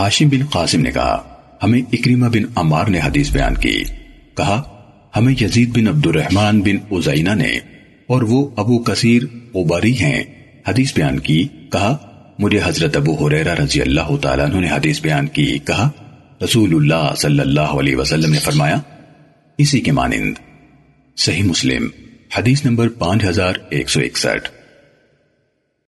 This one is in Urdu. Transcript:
ہاشم بن قاسم نے کہا، ہمیں اکریمہ بن عمار نے حدیث بیان کی۔ کہا، ہمیں یزید بن عبد الرحمن بن عزینہ نے اور وہ ابو کثیر اوباری ہیں، حدیث بیان کی۔ کہا، مجھے حضرت ابو حریرہ رضی اللہ تعالیٰ عنہ نے حدیث بیان کی۔ کہا، رسول اللہ صلی اللہ علیہ وسلم نے فرمایا، اسی کے مانند، صحیح مسلم، حدیث نمبر پانچ ہزار ایک سو اکسٹھ۔